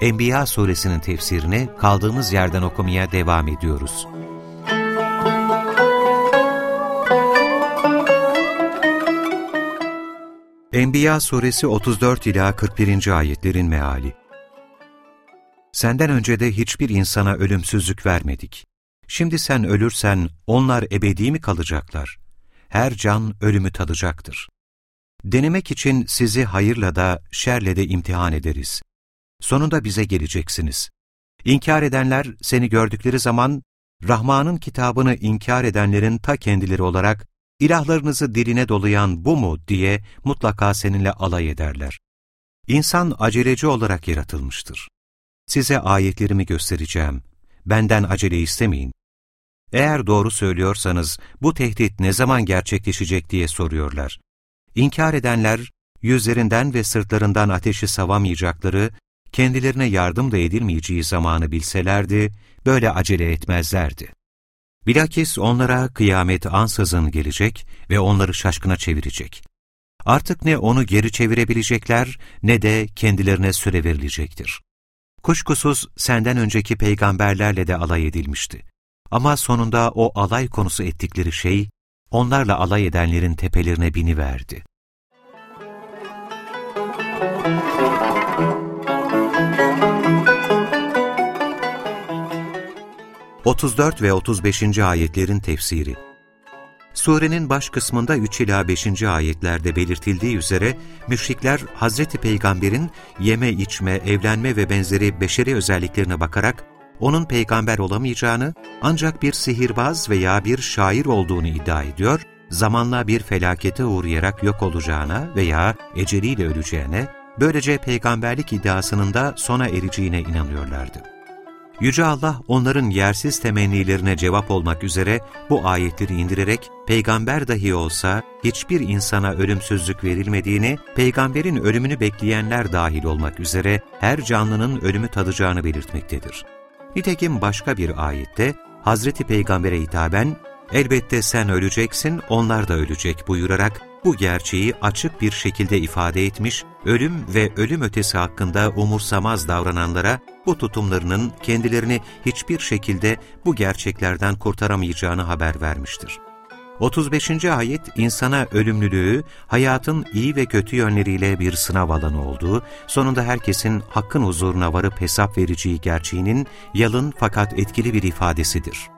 Enbiya suresinin tefsirini kaldığımız yerden okumaya devam ediyoruz. Enbiya suresi 34 ila 41. ayetlerin meali. Senden önce de hiçbir insana ölümsüzlük vermedik. Şimdi sen ölürsen onlar ebedi mi kalacaklar? Her can ölümü tadacaktır. Denemek için sizi hayırla da şerle de imtihan ederiz. Sonunda bize geleceksiniz. İnkar edenler seni gördükleri zaman Rahman'ın kitabını inkar edenlerin ta kendileri olarak ilahlarınızı diline dolayan bu mu diye mutlaka seninle alay ederler. İnsan aceleci olarak yaratılmıştır. Size ayetlerimi göstereceğim. Benden acele istemeyin. Eğer doğru söylüyorsanız bu tehdit ne zaman gerçekleşecek diye soruyorlar. İnkar edenler, yüzlerinden ve sırtlarından ateşi savamayacakları, kendilerine yardım da edilmeyeceği zamanı bilselerdi, böyle acele etmezlerdi. Bilakis onlara kıyamet ansızın gelecek ve onları şaşkına çevirecek. Artık ne onu geri çevirebilecekler ne de kendilerine süre verilecektir. Kuşkusuz senden önceki peygamberlerle de alay edilmişti. Ama sonunda o alay konusu ettikleri şey, onlarla alay edenlerin tepelerine biniverdi. 34 ve 35. ayetlerin tefsiri Surenin baş kısmında 3 ila 5. ayetlerde belirtildiği üzere müşrikler Hazreti Peygamber'in yeme, içme, evlenme ve benzeri beşeri özelliklerine bakarak onun peygamber olamayacağını ancak bir sihirbaz veya bir şair olduğunu iddia ediyor, zamanla bir felakete uğrayarak yok olacağına veya eceliyle öleceğine, böylece peygamberlik iddiasının da sona ereceğine inanıyorlardı. Yüce Allah onların yersiz temennilerine cevap olmak üzere bu ayetleri indirerek peygamber dahi olsa hiçbir insana ölümsüzlük verilmediğini, peygamberin ölümünü bekleyenler dahil olmak üzere her canlının ölümü tadacağını belirtmektedir. Nitekim başka bir ayette Hazreti Peygamber'e hitaben elbette sen öleceksin onlar da ölecek buyurarak bu gerçeği açık bir şekilde ifade etmiş, ölüm ve ölüm ötesi hakkında umursamaz davrananlara bu tutumlarının kendilerini hiçbir şekilde bu gerçeklerden kurtaramayacağını haber vermiştir. 35. ayet insana ölümlülüğü, hayatın iyi ve kötü yönleriyle bir sınav alanı olduğu, sonunda herkesin hakkın huzuruna varıp hesap vereceği gerçeğinin yalın fakat etkili bir ifadesidir.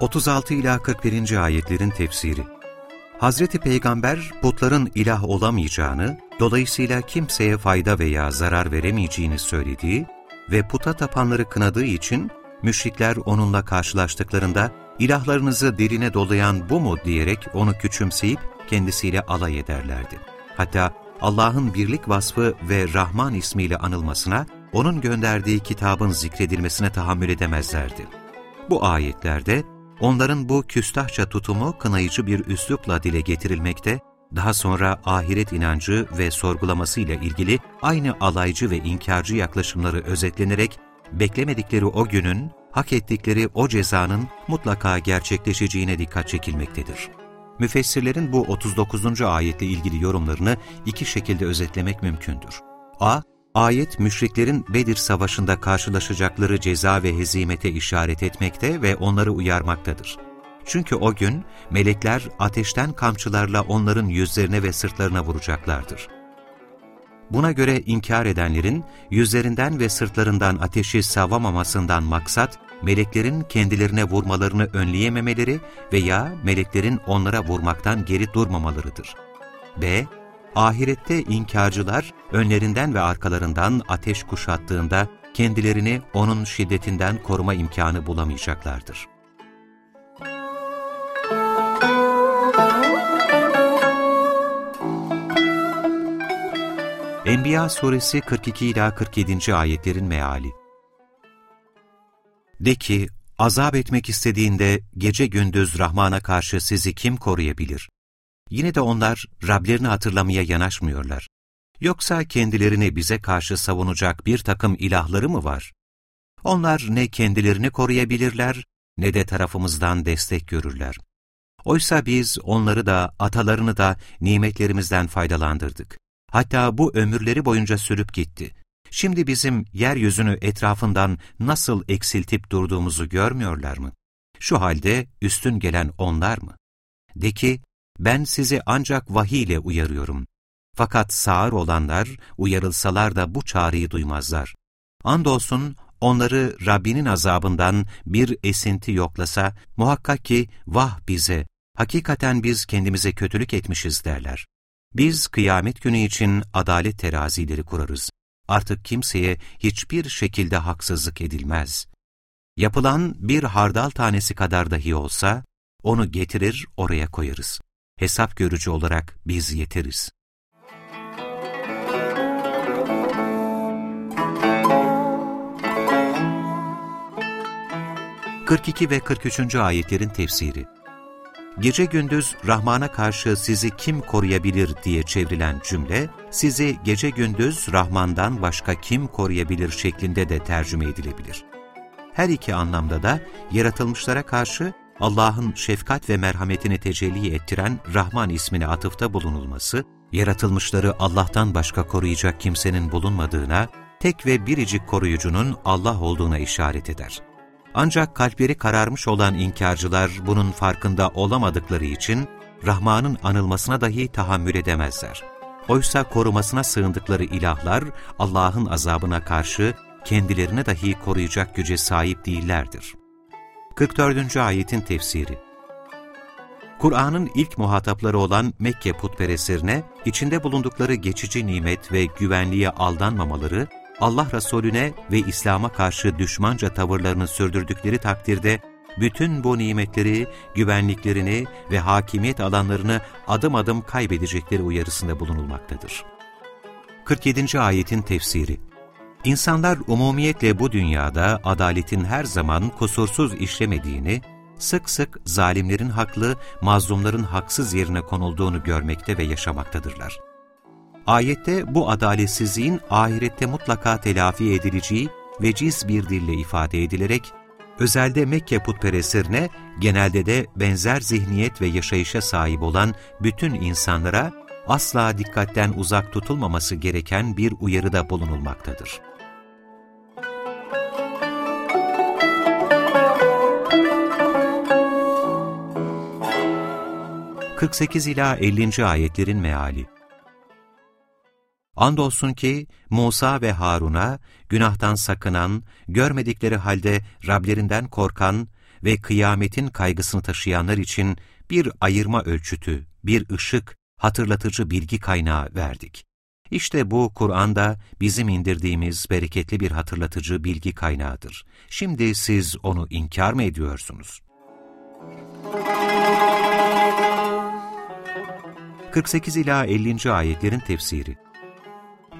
36 ila 41. ayetlerin tefsiri Hazreti Peygamber putların ilah olamayacağını, dolayısıyla kimseye fayda veya zarar veremeyeceğini söylediği ve puta tapanları kınadığı için müşrikler onunla karşılaştıklarında ilahlarınızı derine dolayan bu mu diyerek onu küçümseyip kendisiyle alay ederlerdi. Hatta Allah'ın birlik vasfı ve Rahman ismiyle anılmasına, onun gönderdiği kitabın zikredilmesine tahammül edemezlerdi. Bu ayetlerde Onların bu küstahça tutumu kınayıcı bir üslupla dile getirilmekte, daha sonra ahiret inancı ve sorgulaması ile ilgili aynı alaycı ve inkarcı yaklaşımları özetlenerek, beklemedikleri o günün, hak ettikleri o cezanın mutlaka gerçekleşeceğine dikkat çekilmektedir. Müfessirlerin bu 39. ayetle ilgili yorumlarını iki şekilde özetlemek mümkündür. A- Ayet, müşriklerin Bedir Savaşı'nda karşılaşacakları ceza ve hezimete işaret etmekte ve onları uyarmaktadır. Çünkü o gün melekler ateşten kamçılarla onların yüzlerine ve sırtlarına vuracaklardır. Buna göre inkar edenlerin yüzlerinden ve sırtlarından ateşi savamamasından maksat, meleklerin kendilerine vurmalarını önleyememeleri veya meleklerin onlara vurmaktan geri durmamalarıdır. B ahirette inkarcılar önlerinden ve arkalarından ateş kuşattığında kendilerini onun şiddetinden koruma imkanı bulamayacaklardır. Enbiya suresi 42 ila 47. ayetlerin meali. De ki, azap etmek istediğinde gece gündüz Rahman'a karşı sizi kim koruyabilir? Yine de onlar Rablerini hatırlamaya yanaşmıyorlar. Yoksa kendilerini bize karşı savunacak bir takım ilahları mı var? Onlar ne kendilerini koruyabilirler, ne de tarafımızdan destek görürler. Oysa biz onları da, atalarını da nimetlerimizden faydalandırdık. Hatta bu ömürleri boyunca sürüp gitti. Şimdi bizim yeryüzünü etrafından nasıl eksiltip durduğumuzu görmüyorlar mı? Şu halde üstün gelen onlar mı? De ki, ben sizi ancak vahiy ile uyarıyorum. Fakat sağır olanlar uyarılsalar da bu çağrıyı duymazlar. Andolsun onları Rabbinin azabından bir esinti yoklasa, muhakkak ki vah bize, hakikaten biz kendimize kötülük etmişiz derler. Biz kıyamet günü için adalet terazileri kurarız. Artık kimseye hiçbir şekilde haksızlık edilmez. Yapılan bir hardal tanesi kadar dahi olsa, onu getirir oraya koyarız. Hesap görücü olarak biz yeteriz. 42 ve 43. ayetlerin tefsiri Gece gündüz Rahman'a karşı sizi kim koruyabilir diye çevrilen cümle, sizi gece gündüz Rahman'dan başka kim koruyabilir şeklinde de tercüme edilebilir. Her iki anlamda da yaratılmışlara karşı Allah'ın şefkat ve merhametini tecelli ettiren Rahman ismine atıfta bulunulması, yaratılmışları Allah'tan başka koruyacak kimsenin bulunmadığına, tek ve biricik koruyucunun Allah olduğuna işaret eder. Ancak kalpleri kararmış olan inkarcılar bunun farkında olamadıkları için Rahman'ın anılmasına dahi tahammül edemezler. Oysa korumasına sığındıkları ilahlar Allah'ın azabına karşı kendilerine dahi koruyacak güce sahip değillerdir. 44. Ayetin Tefsiri Kur'an'ın ilk muhatapları olan Mekke putperestlerine içinde bulundukları geçici nimet ve güvenliğe aldanmamaları Allah Resulüne ve İslam'a karşı düşmanca tavırlarını sürdürdükleri takdirde, bütün bu nimetleri, güvenliklerini ve hakimiyet alanlarını adım adım kaybedecekleri uyarısında bulunulmaktadır. 47. Ayetin Tefsiri İnsanlar umumiyetle bu dünyada adaletin her zaman kusursuz işlemediğini, sık sık zalimlerin haklı, mazlumların haksız yerine konulduğunu görmekte ve yaşamaktadırlar. Ayette bu adaletsizliğin ahirette mutlaka telafi edileceği veciz bir dille ifade edilerek, özelde Mekke putperestlerine, genelde de benzer zihniyet ve yaşayışa sahip olan bütün insanlara asla dikkatten uzak tutulmaması gereken bir uyarıda bulunulmaktadır. ...48 ila 50. ayetlerin meali Andolsun ki Musa ve Harun'a günahtan sakınan, görmedikleri halde Rablerinden korkan ve kıyametin kaygısını taşıyanlar için bir ayırma ölçütü, bir ışık, hatırlatıcı bilgi kaynağı verdik. İşte bu Kur'an'da bizim indirdiğimiz bereketli bir hatırlatıcı bilgi kaynağıdır. Şimdi siz onu inkar mı ediyorsunuz? 48 ila 50. ayetlerin tefsiri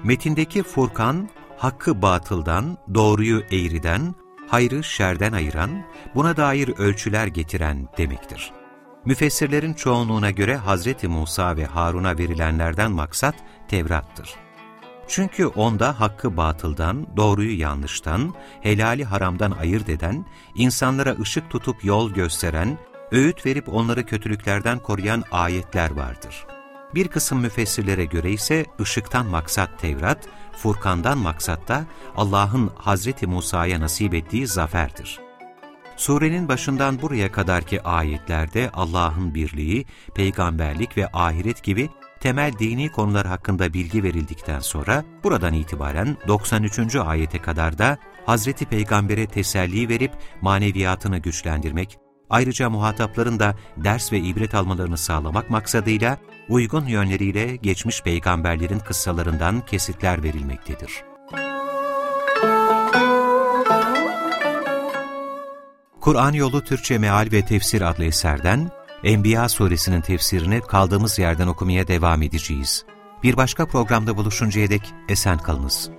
Metindeki Furkan, hakkı batıldan, doğruyu eğriden, hayrı şerden ayıran, buna dair ölçüler getiren demektir. Müfessirlerin çoğunluğuna göre Hz. Musa ve Harun'a verilenlerden maksat Tevrat'tır. Çünkü onda hakkı batıldan, doğruyu yanlıştan, helali haramdan ayırt eden, insanlara ışık tutup yol gösteren, öğüt verip onları kötülüklerden koruyan ayetler vardır.'' Bir kısım müfessirlere göre ise ışıktan maksat Tevrat, Furkan'dan maksat da Allah'ın Hazreti Musa'ya nasip ettiği zaferdir. Surenin başından buraya kadarki ayetlerde Allah'ın birliği, peygamberlik ve ahiret gibi temel dini konular hakkında bilgi verildikten sonra buradan itibaren 93. ayete kadar da Hazreti Peygamber'e teselli verip maneviyatını güçlendirmek, ayrıca muhatapların da ders ve ibret almalarını sağlamak maksadıyla uygun yönleriyle geçmiş peygamberlerin kıssalarından kesitler verilmektedir. Kur'an Yolu Türkçe Meal ve Tefsir adlı eserden Enbiya suresinin tefsirini kaldığımız yerden okumaya devam edeceğiz. Bir başka programda buluşuncaya dek esen kalınız.